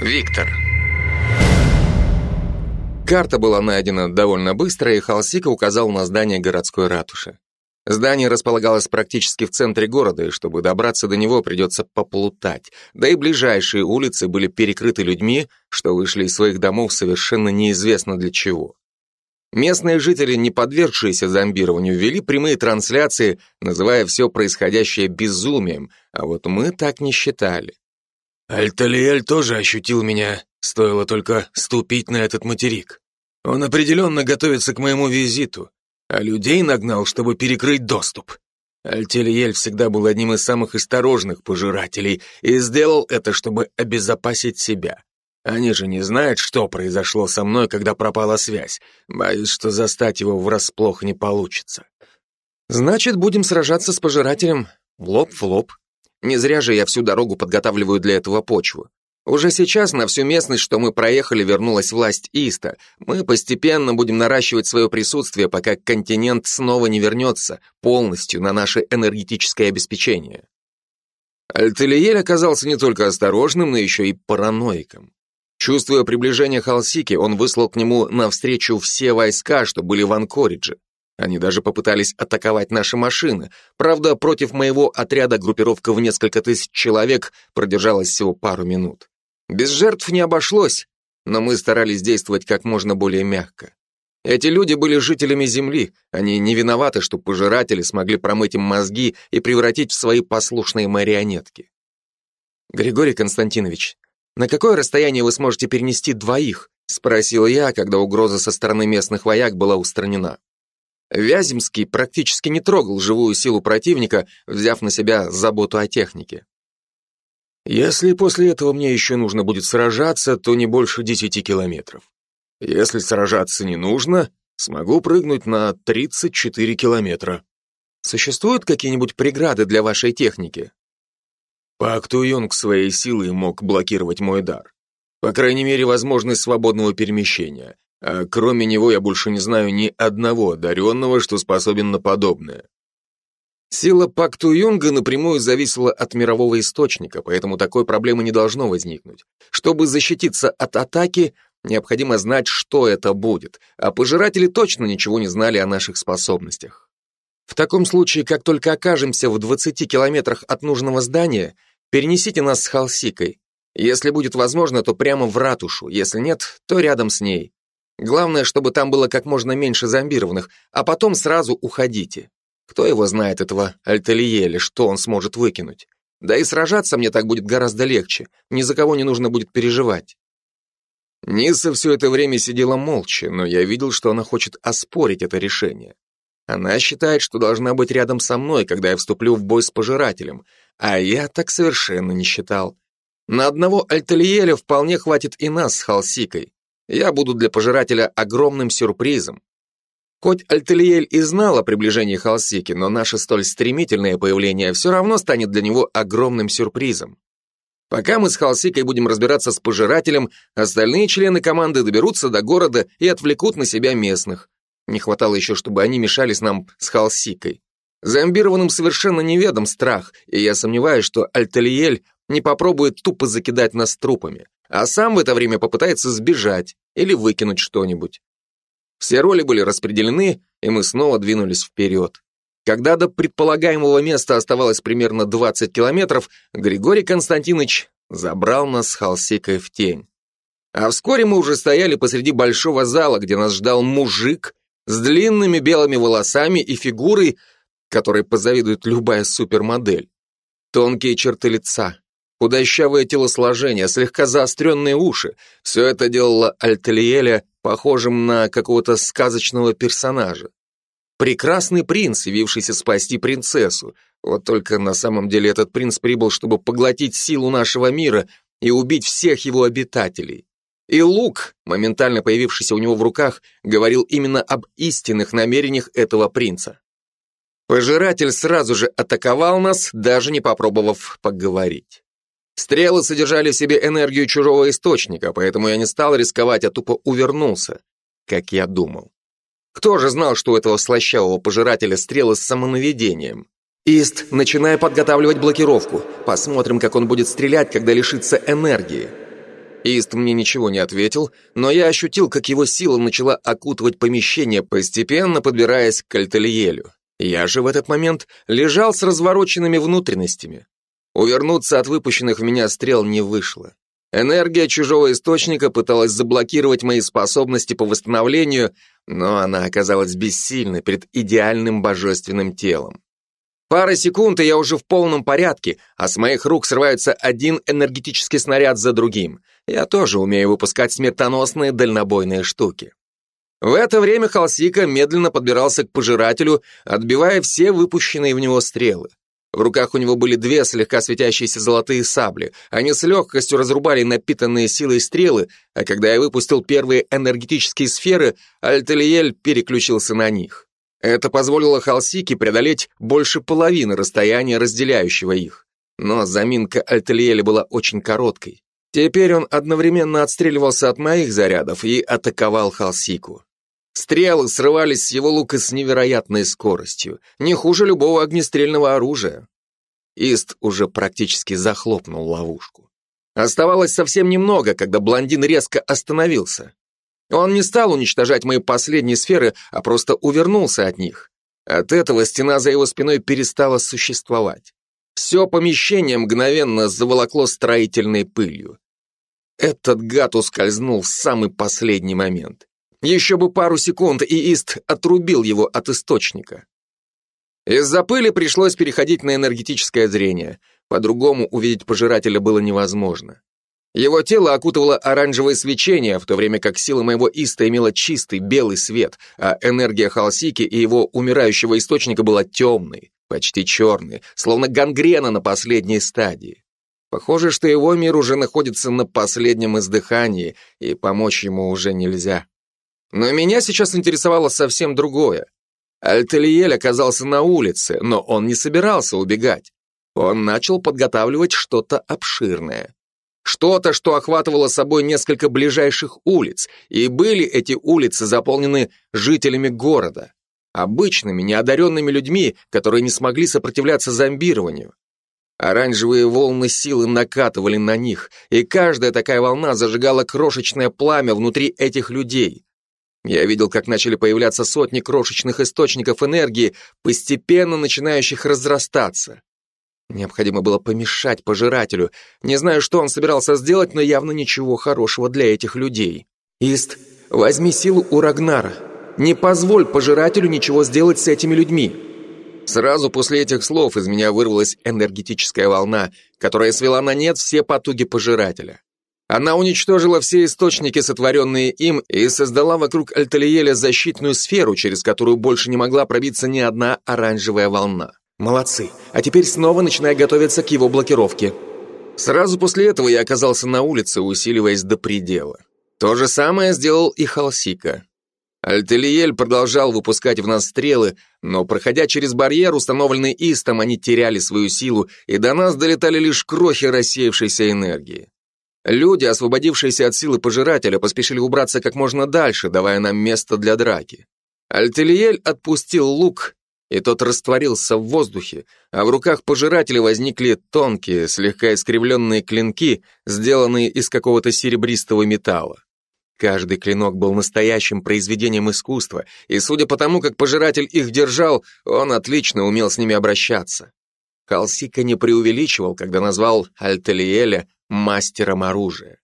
Виктор. Карта была найдена довольно быстро, и Халсика указал на здание городской ратуши. Здание располагалось практически в центре города, и чтобы добраться до него, придется поплутать. Да и ближайшие улицы были перекрыты людьми, что вышли из своих домов совершенно неизвестно для чего. Местные жители, не подвергшиеся зомбированию, вели прямые трансляции, называя все происходящее безумием, а вот мы так не считали. Альталиэль тоже ощутил меня, стоило только ступить на этот материк. Он определенно готовится к моему визиту, а людей нагнал, чтобы перекрыть доступ. Альтелиэль всегда был одним из самых осторожных пожирателей и сделал это, чтобы обезопасить себя. Они же не знают, что произошло со мной, когда пропала связь. Боюсь, что застать его врасплох не получится. Значит, будем сражаться с пожирателем лоб в лоб. Не зря же я всю дорогу подготавливаю для этого почву. Уже сейчас на всю местность, что мы проехали, вернулась власть Иста. Мы постепенно будем наращивать свое присутствие, пока континент снова не вернется полностью на наше энергетическое обеспечение. Альтелиель оказался не только осторожным, но еще и параноиком. Чувствуя приближение Халсики, он выслал к нему навстречу все войска, что были в Анкоридже. Они даже попытались атаковать наши машины. Правда, против моего отряда группировка в несколько тысяч человек продержалась всего пару минут. Без жертв не обошлось, но мы старались действовать как можно более мягко. Эти люди были жителями Земли, они не виноваты, что пожиратели смогли промыть им мозги и превратить в свои послушные марионетки. Григорий Константинович, «На какое расстояние вы сможете перенести двоих?» — спросил я, когда угроза со стороны местных вояк была устранена. Вяземский практически не трогал живую силу противника, взяв на себя заботу о технике. «Если после этого мне еще нужно будет сражаться, то не больше десяти километров. Если сражаться не нужно, смогу прыгнуть на 34 километра». «Существуют какие-нибудь преграды для вашей техники?» Пак Туйонг своей силой мог блокировать мой дар. По крайней мере, возможность свободного перемещения. А кроме него я больше не знаю ни одного одаренного, что способен на подобное. Сила Пак Туюнга напрямую зависела от мирового источника, поэтому такой проблемы не должно возникнуть. Чтобы защититься от атаки, необходимо знать, что это будет, а пожиратели точно ничего не знали о наших способностях. В таком случае, как только окажемся в 20 километрах от нужного здания, Перенесите нас с Халсикой. Если будет возможно, то прямо в ратушу, если нет, то рядом с ней. Главное, чтобы там было как можно меньше зомбированных, а потом сразу уходите. Кто его знает, этого Альталиеля, что он сможет выкинуть? Да и сражаться мне так будет гораздо легче, ни за кого не нужно будет переживать. Ниса все это время сидела молча, но я видел, что она хочет оспорить это решение. Она считает, что должна быть рядом со мной, когда я вступлю в бой с пожирателем, а я так совершенно не считал. На одного Альтельеля вполне хватит и нас с Халсикой. Я буду для пожирателя огромным сюрпризом. Хоть Альтельель и знал о приближении Халсики, но наше столь стремительное появление все равно станет для него огромным сюрпризом. Пока мы с Халсикой будем разбираться с пожирателем, остальные члены команды доберутся до города и отвлекут на себя местных. Не хватало еще, чтобы они мешались нам с Халсикой. Зомбированным совершенно неведом страх, и я сомневаюсь, что Альталиель не попробует тупо закидать нас трупами, а сам в это время попытается сбежать или выкинуть что-нибудь. Все роли были распределены, и мы снова двинулись вперед. Когда до предполагаемого места оставалось примерно 20 километров, Григорий Константинович забрал нас с Халсикой в тень. А вскоре мы уже стояли посреди большого зала, где нас ждал мужик с длинными белыми волосами и фигурой, которой позавидует любая супермодель. Тонкие черты лица, худощавое телосложение, слегка заостренные уши – все это делало Альтельеля похожим на какого-то сказочного персонажа. Прекрасный принц, явившийся спасти принцессу. Вот только на самом деле этот принц прибыл, чтобы поглотить силу нашего мира и убить всех его обитателей. И лук, моментально появившийся у него в руках, говорил именно об истинных намерениях этого принца. Пожиратель сразу же атаковал нас, даже не попробовав поговорить. Стрелы содержали в себе энергию чужого источника, поэтому я не стал рисковать, а тупо увернулся, как я думал. Кто же знал, что у этого слащавого пожирателя стрелы с самонаведением? Ист, начинай подготавливать блокировку. Посмотрим, как он будет стрелять, когда лишится энергии. Ист мне ничего не ответил, но я ощутил, как его сила начала окутывать помещение, постепенно подбираясь к Альтельелю. Я же в этот момент лежал с развороченными внутренностями. Увернуться от выпущенных в меня стрел не вышло. Энергия чужого источника пыталась заблокировать мои способности по восстановлению, но она оказалась бессильной перед идеальным божественным телом. Пара секунд, и я уже в полном порядке, а с моих рук срывается один энергетический снаряд за другим. Я тоже умею выпускать смертоносные дальнобойные штуки. В это время Халсика медленно подбирался к пожирателю, отбивая все выпущенные в него стрелы. В руках у него были две слегка светящиеся золотые сабли. Они с легкостью разрубали напитанные силой стрелы, а когда я выпустил первые энергетические сферы, Альтелиель переключился на них. Это позволило Халсике преодолеть больше половины расстояния, разделяющего их. Но заминка Альтельеля была очень короткой. Теперь он одновременно отстреливался от моих зарядов и атаковал Халсику. Стрелы срывались с его лука с невероятной скоростью, не хуже любого огнестрельного оружия. Ист уже практически захлопнул ловушку. Оставалось совсем немного, когда блондин резко остановился. Он не стал уничтожать мои последние сферы, а просто увернулся от них. От этого стена за его спиной перестала существовать. Все помещение мгновенно заволокло строительной пылью. Этот гад ускользнул в самый последний момент. Еще бы пару секунд, и Ист отрубил его от источника. Из-за пыли пришлось переходить на энергетическое зрение. По-другому увидеть пожирателя было невозможно. Его тело окутывало оранжевое свечение, в то время как сила моего иста имела чистый белый свет, а энергия Халсики и его умирающего источника была темной, почти черной, словно гангрена на последней стадии. Похоже, что его мир уже находится на последнем издыхании, и помочь ему уже нельзя. Но меня сейчас интересовало совсем другое. Альтелиель оказался на улице, но он не собирался убегать. Он начал подготавливать что-то обширное. Что-то, что охватывало собой несколько ближайших улиц, и были эти улицы заполнены жителями города, обычными, неодаренными людьми, которые не смогли сопротивляться зомбированию. Оранжевые волны силы накатывали на них, и каждая такая волна зажигала крошечное пламя внутри этих людей. Я видел, как начали появляться сотни крошечных источников энергии, постепенно начинающих разрастаться. Необходимо было помешать пожирателю. Не знаю, что он собирался сделать, но явно ничего хорошего для этих людей. Ист, возьми силу у Рагнара. Не позволь пожирателю ничего сделать с этими людьми. Сразу после этих слов из меня вырвалась энергетическая волна, которая свела на нет все потуги пожирателя. Она уничтожила все источники, сотворенные им, и создала вокруг Альталиеля защитную сферу, через которую больше не могла пробиться ни одна оранжевая волна. Молодцы. А теперь снова начинай готовиться к его блокировке. Сразу после этого я оказался на улице, усиливаясь до предела. То же самое сделал и Халсика. Альтелиель продолжал выпускать в нас стрелы, но, проходя через барьер, установленный Истом, они теряли свою силу, и до нас долетали лишь крохи рассеявшейся энергии. Люди, освободившиеся от силы пожирателя, поспешили убраться как можно дальше, давая нам место для драки. Альтелиель отпустил лук, и тот растворился в воздухе, а в руках пожирателя возникли тонкие, слегка искривленные клинки, сделанные из какого-то серебристого металла. Каждый клинок был настоящим произведением искусства, и судя по тому, как пожиратель их держал, он отлично умел с ними обращаться. Халсика не преувеличивал, когда назвал Альтелиэля мастером оружия.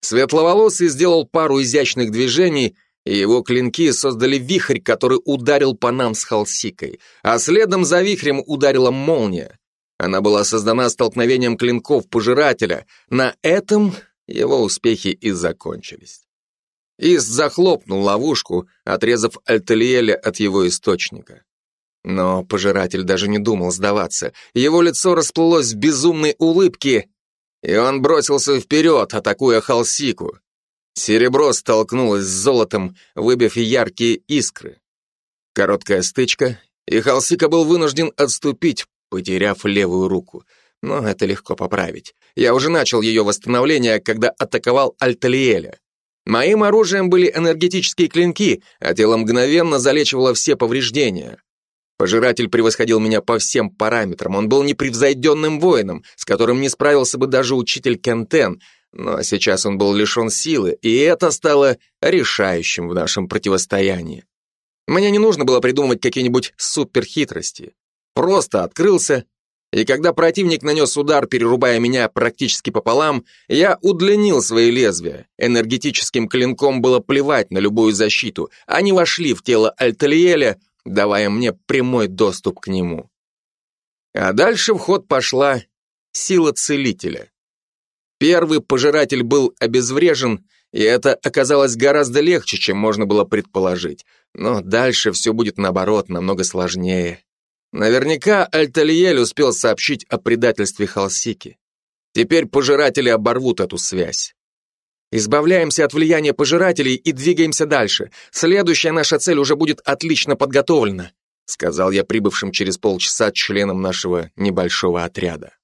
Светловолосый сделал пару изящных движений, и его клинки создали вихрь, который ударил по нам с Халсикой, а следом за вихрем ударила молния. Она была создана столкновением клинков пожирателя. На этом его успехи и закончились. Ис захлопнул ловушку, отрезав Альтелиэля от его источника. Но пожиратель даже не думал сдаваться. Его лицо расплылось в безумной улыбке, и он бросился вперед, атакуя Халсику. Серебро столкнулось с золотом, выбив яркие искры. Короткая стычка, и Халсика был вынужден отступить, потеряв левую руку. Но это легко поправить. Я уже начал ее восстановление, когда атаковал Альталиэля. Моим оружием были энергетические клинки, а тело мгновенно залечивало все повреждения. Пожиратель превосходил меня по всем параметрам. Он был непревзойденным воином, с которым не справился бы даже учитель Кентен, Но сейчас он был лишен силы, и это стало решающим в нашем противостоянии. Мне не нужно было придумывать какие-нибудь суперхитрости. Просто открылся, и когда противник нанес удар, перерубая меня практически пополам, я удлинил свои лезвия. Энергетическим клинком было плевать на любую защиту. Они вошли в тело Альталиеля, давая мне прямой доступ к нему. А дальше в ход пошла сила целителя. Первый пожиратель был обезврежен, и это оказалось гораздо легче, чем можно было предположить. Но дальше все будет наоборот, намного сложнее. Наверняка Альталиель успел сообщить о предательстве Халсики. Теперь пожиратели оборвут эту связь. Избавляемся от влияния пожирателей и двигаемся дальше. Следующая наша цель уже будет отлично подготовлена, сказал я прибывшим через полчаса членам нашего небольшого отряда.